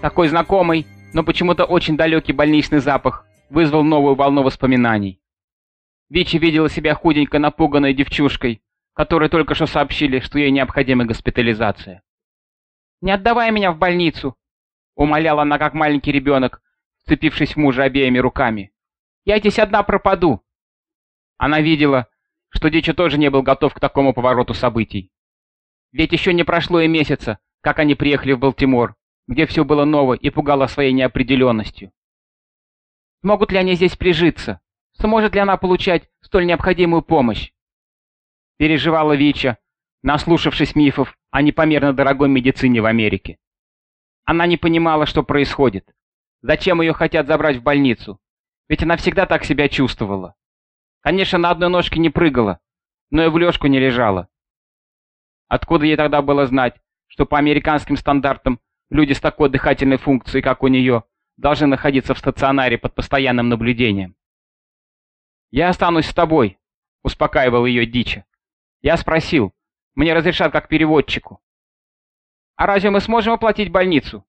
Такой знакомый, но почему-то очень далекий больничный запах вызвал новую волну воспоминаний. Вичи видела себя худенькой напуганной девчушкой, которой только что сообщили, что ей необходима госпитализация. «Не отдавай меня в больницу!» — умоляла она, как маленький ребенок, вцепившись в мужа обеими руками. «Я здесь одна пропаду!» Она видела, что Дичи тоже не был готов к такому повороту событий. Ведь еще не прошло и месяца, как они приехали в Балтимор, где все было ново и пугало своей неопределенностью. Могут ли они здесь прижиться? Сможет ли она получать столь необходимую помощь? Переживала Вича, наслушавшись мифов о непомерно дорогой медицине в Америке. Она не понимала, что происходит. Зачем ее хотят забрать в больницу? Ведь она всегда так себя чувствовала. Конечно, на одной ножке не прыгала, но и в лёжку не лежала. Откуда ей тогда было знать, что по американским стандартам люди с такой дыхательной функцией, как у нее, должны находиться в стационаре под постоянным наблюдением? «Я останусь с тобой», — успокаивал ее Дича. «Я спросил, мне разрешат как переводчику». «А разве мы сможем оплатить больницу?»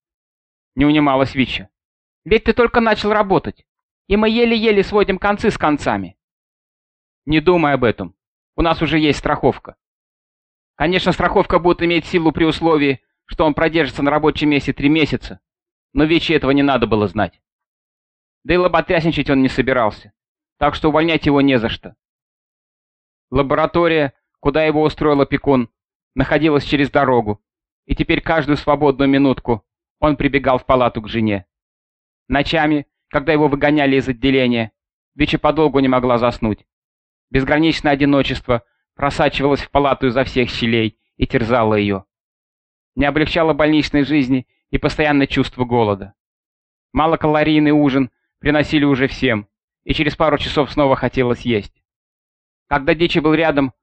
Не унималась Вича. «Ведь ты только начал работать, и мы еле-еле сводим концы с концами». Не думай об этом. У нас уже есть страховка. Конечно, страховка будет иметь силу при условии, что он продержится на рабочем месте три месяца, но Вечи этого не надо было знать. Да и лоботрясничать он не собирался, так что увольнять его не за что. Лаборатория, куда его устроил опекун, находилась через дорогу, и теперь каждую свободную минутку он прибегал в палату к жене. Ночами, когда его выгоняли из отделения, Вича подолгу не могла заснуть. Безграничное одиночество просачивалось в палату изо всех щелей и терзало ее. Не облегчало больничной жизни и постоянное чувство голода. Малокалорийный ужин приносили уже всем, и через пару часов снова хотелось есть. Когда Дичи был рядом,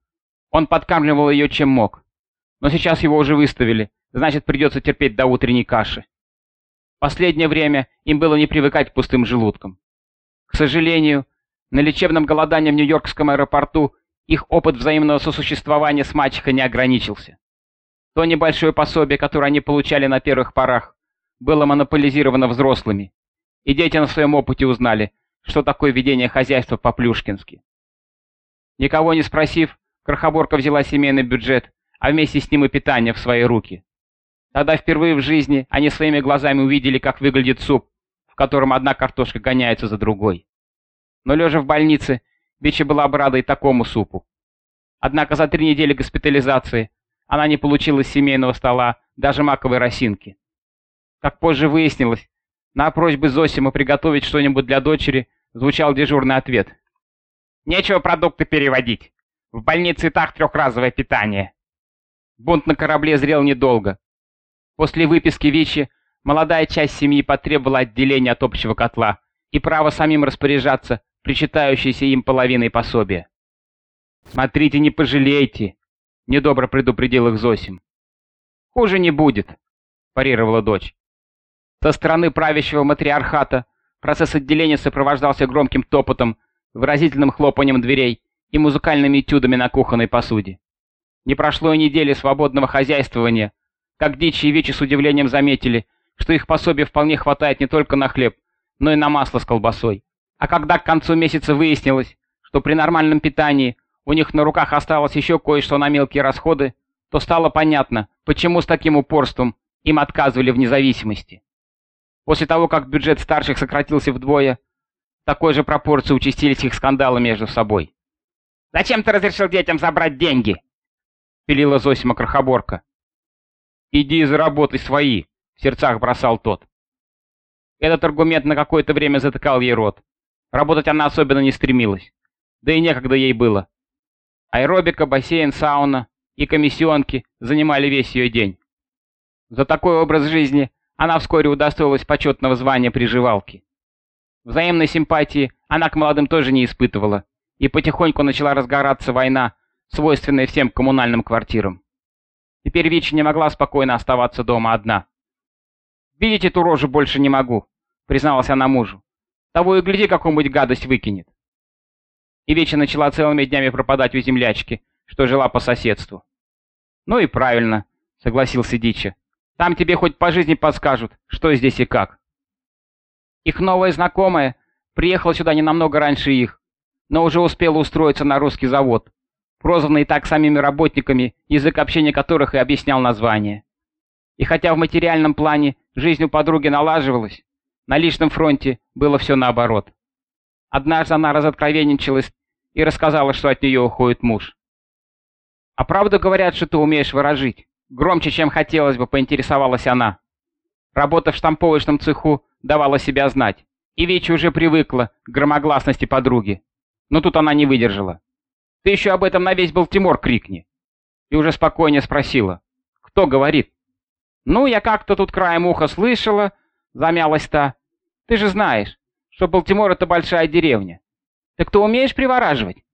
он подкармливал ее чем мог. Но сейчас его уже выставили, значит придется терпеть до утренней каши. Последнее время им было не привыкать к пустым желудкам. К сожалению, на лечебном голодании в Нью-Йоркском аэропорту их опыт взаимного сосуществования с мачехой не ограничился. То небольшое пособие, которое они получали на первых порах, было монополизировано взрослыми, и дети на своем опыте узнали, что такое ведение хозяйства по-плюшкински. Никого не спросив, Крохоборка взяла семейный бюджет, а вместе с ним и питание в свои руки. Тогда впервые в жизни они своими глазами увидели, как выглядит суп, в котором одна картошка гоняется за другой но лежа в больнице, Бичи была бы и такому супу. Однако за три недели госпитализации она не получила семейного стола даже маковой росинки. Как позже выяснилось, на просьбы Зосима приготовить что-нибудь для дочери звучал дежурный ответ. «Нечего продукты переводить. В больнице и так трехразовое питание». Бунт на корабле зрел недолго. После выписки Вичи молодая часть семьи потребовала отделения от общего котла и право самим распоряжаться причитающейся им половиной пособия. «Смотрите, не пожалейте!» — недобро предупредил их Зосим. «Хуже не будет», — парировала дочь. Со стороны правящего матриархата процесс отделения сопровождался громким топотом, выразительным хлопанием дверей и музыкальными этюдами на кухонной посуде. Не прошло и недели свободного хозяйствования, как Дичи и Вечи с удивлением заметили, что их пособия вполне хватает не только на хлеб, но и на масло с колбасой. А когда к концу месяца выяснилось, что при нормальном питании у них на руках осталось еще кое-что на мелкие расходы, то стало понятно, почему с таким упорством им отказывали в независимости. После того, как бюджет старших сократился вдвое, такой же пропорции участились их скандалы между собой. «Зачем ты разрешил детям забрать деньги?» — пилила Зосима Крохоборка. «Иди и заработай свои», — в сердцах бросал тот. Этот аргумент на какое-то время затыкал ей рот. Работать она особенно не стремилась. Да и некогда ей было. Аэробика, бассейн, сауна и комиссионки занимали весь ее день. За такой образ жизни она вскоре удостоилась почетного звания приживалки. Взаимной симпатии она к молодым тоже не испытывала, и потихоньку начала разгораться война, свойственная всем коммунальным квартирам. Теперь Вичи не могла спокойно оставаться дома одна. «Видеть эту рожу больше не могу», — призналась она мужу. Того и гляди, какую-нибудь гадость выкинет. И Веча начала целыми днями пропадать у землячки, что жила по соседству. Ну и правильно, согласился Дича. Там тебе хоть по жизни подскажут, что здесь и как. Их новая знакомая приехала сюда не намного раньше их, но уже успела устроиться на русский завод, прозванный так самими работниками, язык общения которых и объяснял название. И хотя в материальном плане жизнь у подруги налаживалась, на личном фронте было все наоборот. Однажды она разоткровенничалась и рассказала, что от нее уходит муж. «А правда говорят, что ты умеешь выражить?» Громче, чем хотелось бы, поинтересовалась она. Работа в штамповочном цеху давала себя знать, и Вичи уже привыкла к громогласности подруги. Но тут она не выдержала. «Ты еще об этом на весь Балтимор крикни!» И уже спокойнее спросила. «Кто говорит?» «Ну, я как-то тут краем уха слышала», — замялась та. «Ты же знаешь, что Балтимор — это большая деревня. Ты кто умеешь привораживать?»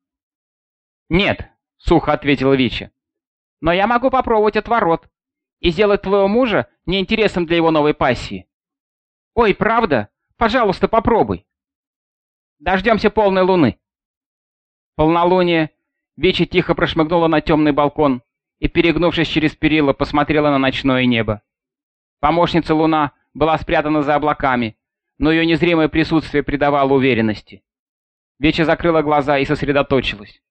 «Нет», — сухо ответила Вича. «Но я могу попробовать отворот и сделать твоего мужа неинтересным для его новой пассии». «Ой, правда? Пожалуйста, попробуй». «Дождемся полной луны». Полнолуние. Вича тихо прошмыгнула на темный балкон и, перегнувшись через перила, посмотрела на ночное небо. Помощница Луна была спрятана за облаками, но ее незримое присутствие придавало уверенности. Веча закрыла глаза и сосредоточилась.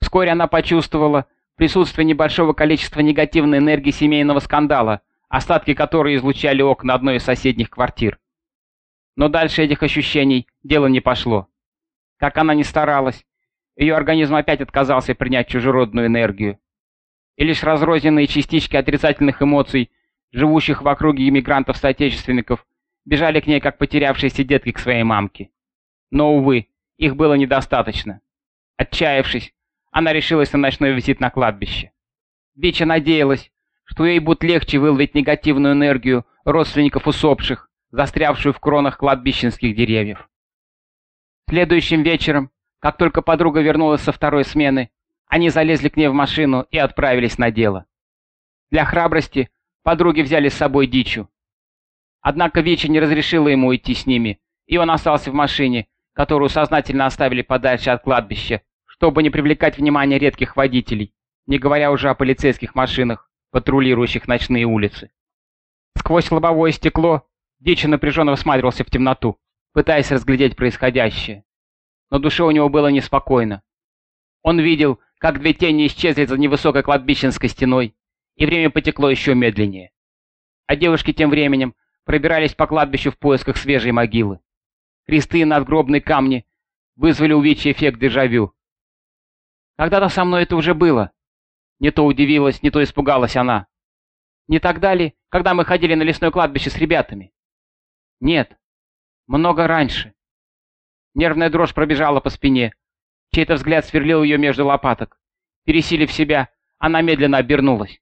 Вскоре она почувствовала присутствие небольшого количества негативной энергии семейного скандала, остатки которой излучали окна одной из соседних квартир. Но дальше этих ощущений дело не пошло. Как она ни старалась, ее организм опять отказался принять чужеродную энергию. И лишь разрозненные частички отрицательных эмоций, живущих в округе иммигрантов-соотечественников, бежали к ней, как потерявшиеся детки к своей мамке. Но, увы, их было недостаточно. Отчаявшись, она решилась на ночной визит на кладбище. Бича надеялась, что ей будет легче выловить негативную энергию родственников усопших, застрявшую в кронах кладбищенских деревьев. Следующим вечером, как только подруга вернулась со второй смены, они залезли к ней в машину и отправились на дело. Для храбрости подруги взяли с собой дичу, Однако Вичи не разрешила ему идти с ними, и он остался в машине, которую сознательно оставили подальше от кладбища, чтобы не привлекать внимание редких водителей, не говоря уже о полицейских машинах, патрулирующих ночные улицы. Сквозь лобовое стекло Дичи напряженно всматривался в темноту, пытаясь разглядеть происходящее. Но душе у него было неспокойно. Он видел, как две тени исчезли за невысокой кладбищенской стеной, и время потекло еще медленнее. А девушки тем временем пробирались по кладбищу в поисках свежей могилы. Кресты надгробные камни вызвали у Вичи эффект дежавю. Когда-то со мной это уже было. Не то удивилась, не то испугалась она. Не тогда ли, когда мы ходили на лесное кладбище с ребятами? Нет, много раньше. Нервная дрожь пробежала по спине. Чей-то взгляд сверлил ее между лопаток. Пересилив себя, она медленно обернулась.